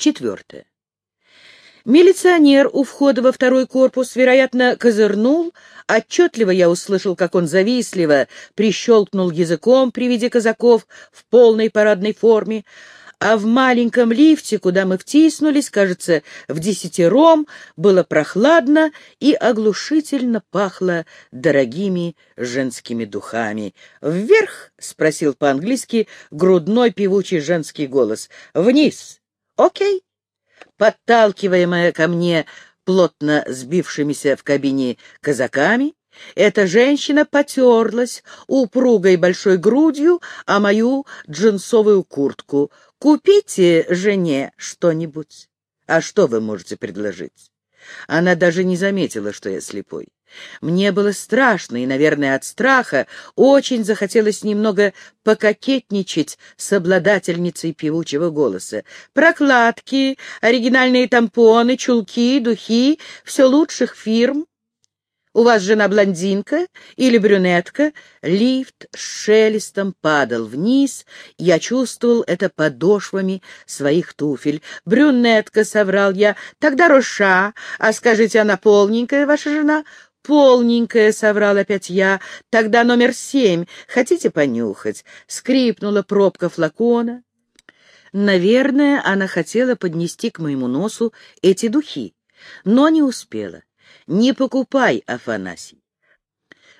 Четвертое. Милиционер у входа во второй корпус, вероятно, козырнул. Отчетливо я услышал, как он завистливо прищелкнул языком при виде казаков в полной парадной форме, а в маленьком лифте, куда мы втиснулись, кажется, в десятером, было прохладно и оглушительно пахло дорогими женскими духами. «Вверх?» — спросил по-английски грудной певучий женский голос. «Вниз!» «Окей!» Подталкиваемая ко мне плотно сбившимися в кабине казаками, эта женщина потерлась упругой большой грудью, а мою джинсовую куртку. «Купите жене что-нибудь». «А что вы можете предложить?» Она даже не заметила, что я слепой. Мне было страшно, и, наверное, от страха очень захотелось немного пококетничать с обладательницей певучего голоса. Прокладки, оригинальные тампоны, чулки, духи — все лучших фирм. У вас жена блондинка или брюнетка? Лифт с шелестом падал вниз, я чувствовал это подошвами своих туфель. Брюнетка, — соврал я, — тогда Роша. А скажите, она полненькая, ваша жена? «Полненькая», — соврал опять я, — «тогда номер семь. Хотите понюхать?» Скрипнула пробка флакона. Наверное, она хотела поднести к моему носу эти духи, но не успела. «Не покупай, Афанасий!»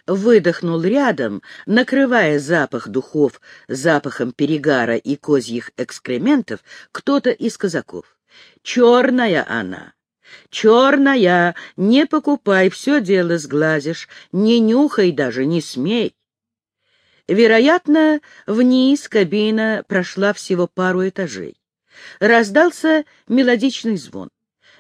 Выдохнул рядом, накрывая запах духов запахом перегара и козьих экскрементов, кто-то из казаков. «Черная она!» Черная, не покупай, все дело сглазишь, не нюхай даже, не смей. Вероятно, вниз кабина прошла всего пару этажей. Раздался мелодичный звон.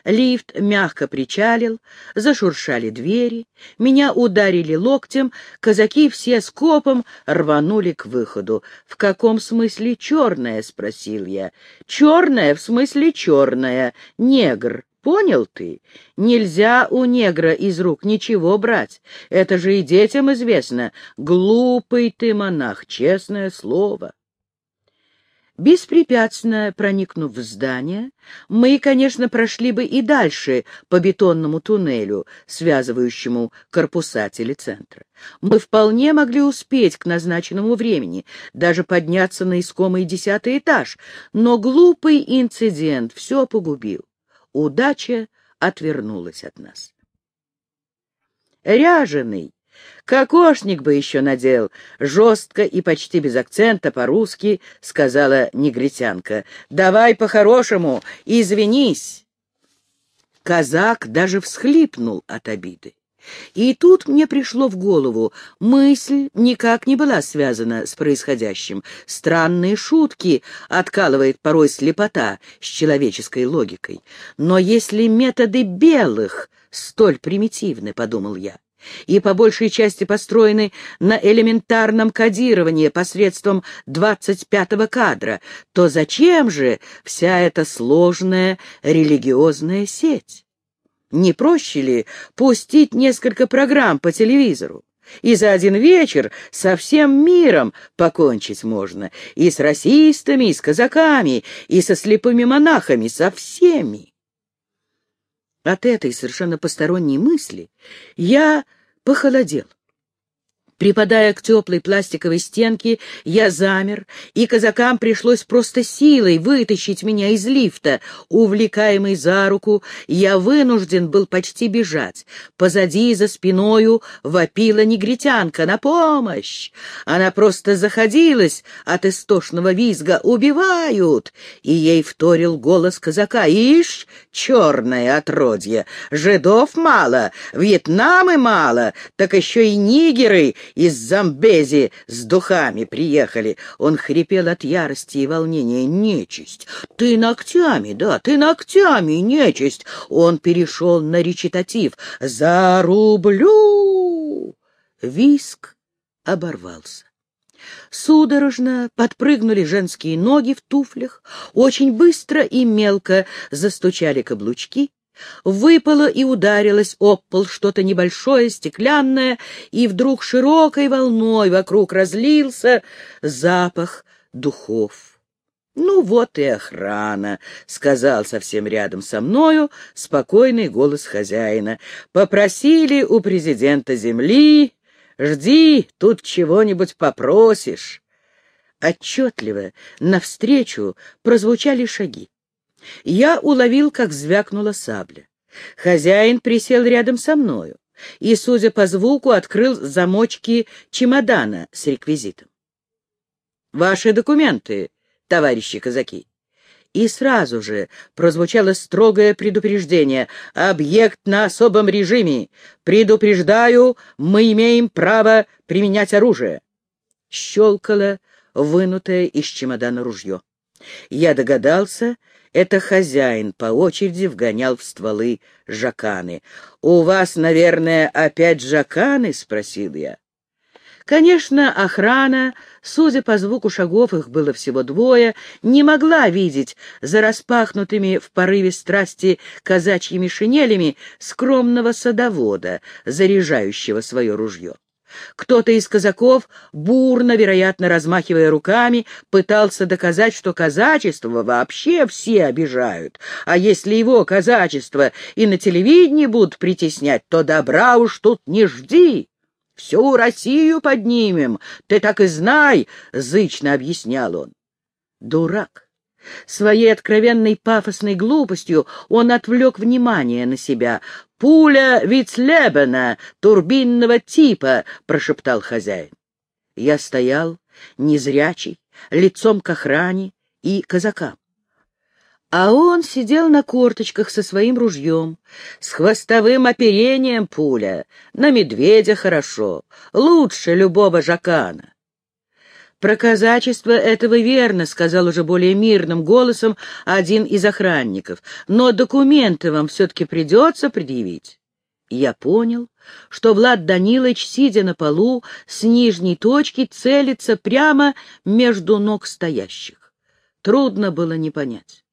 Лифт мягко причалил, зашуршали двери, меня ударили локтем, казаки все скопом рванули к выходу. «В каком смысле черная?» — спросил я. «Черная в смысле черная, негр». Понял ты? Нельзя у негра из рук ничего брать. Это же и детям известно. Глупый ты монах, честное слово. Беспрепятственно проникнув в здание, мы, конечно, прошли бы и дальше по бетонному туннелю, связывающему корпуса телецентра. Мы вполне могли успеть к назначенному времени, даже подняться на искомый десятый этаж, но глупый инцидент все погубил удача отвернулась от нас. Ряженый, кокошник бы еще надел, жестко и почти без акцента по-русски сказала негритянка. Давай по-хорошему, извинись. Казак даже всхлипнул от обиды. И тут мне пришло в голову, мысль никак не была связана с происходящим. Странные шутки откалывает порой слепота с человеческой логикой. Но если методы белых столь примитивны, — подумал я, — и по большей части построены на элементарном кодировании посредством двадцать пятого кадра, то зачем же вся эта сложная религиозная сеть? Не проще ли пустить несколько программ по телевизору? И за один вечер со всем миром покончить можно. И с расистами, и с казаками, и со слепыми монахами, со всеми. От этой совершенно посторонней мысли я похолодел. Припадая к теплой пластиковой стенке, я замер, и казакам пришлось просто силой вытащить меня из лифта. Увлекаемый за руку, я вынужден был почти бежать. Позади, за спиною, вопила негритянка «На помощь!». Она просто заходилась от истошного визга «Убивают!» И ей вторил голос казака «Ишь, черное отродье! Жидов мало, Вьетнамы мало, так еще и нигеры!» Из Замбези с духами приехали. Он хрипел от ярости и волнения. Нечисть! Ты ногтями, да, ты ногтями, нечисть! Он перешел на речитатив. «Зарублю!» Виск оборвался. Судорожно подпрыгнули женские ноги в туфлях, очень быстро и мелко застучали каблучки, Выпало и ударилось об пол что-то небольшое, стеклянное, и вдруг широкой волной вокруг разлился запах духов. «Ну вот и охрана», — сказал совсем рядом со мною спокойный голос хозяина. «Попросили у президента земли. Жди, тут чего-нибудь попросишь». Отчетливо навстречу прозвучали шаги. Я уловил, как звякнула сабля. Хозяин присел рядом со мною и, судя по звуку, открыл замочки чемодана с реквизитом. «Ваши документы, товарищи казаки!» И сразу же прозвучало строгое предупреждение. «Объект на особом режиме! Предупреждаю, мы имеем право применять оружие!» Щелкало вынутое из чемодана ружье. Я догадался, это хозяин по очереди вгонял в стволы жаканы. «У вас, наверное, опять жаканы?» — спросил я. Конечно, охрана, судя по звуку шагов, их было всего двое, не могла видеть за распахнутыми в порыве страсти казачьими шинелями скромного садовода, заряжающего свое ружье. Кто-то из казаков, бурно, вероятно, размахивая руками, пытался доказать, что казачество вообще все обижают, а если его казачество и на телевидении будут притеснять, то добра уж тут не жди. Всю Россию поднимем, ты так и знай, — зычно объяснял он. Дурак. Своей откровенной пафосной глупостью он отвлек внимание на себя. «Пуля Вицлебена, турбинного типа», — прошептал хозяин. Я стоял, незрячий, лицом к охране и казакам. А он сидел на корточках со своим ружьем, с хвостовым оперением пуля, на медведя хорошо, лучше любого жакана. «Про казачество этого верно», — сказал уже более мирным голосом один из охранников, «но документы вам все-таки придется предъявить». Я понял, что Влад Данилович, сидя на полу, с нижней точки целится прямо между ног стоящих. Трудно было не понять.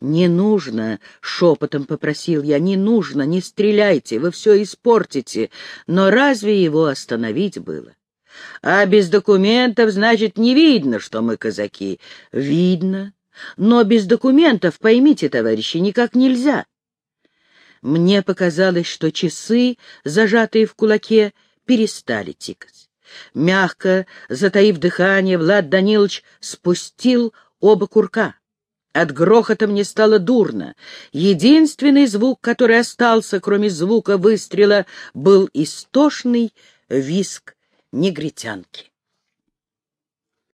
«Не нужно», — шепотом попросил я, — «не нужно, не стреляйте, вы все испортите». Но разве его остановить было? А без документов, значит, не видно, что мы казаки. Видно. Но без документов, поймите, товарищи, никак нельзя. Мне показалось, что часы, зажатые в кулаке, перестали тикать. Мягко, затаив дыхание, Влад Данилович спустил оба курка. От грохота мне стало дурно. Единственный звук, который остался, кроме звука выстрела, был истошный виск негритянки.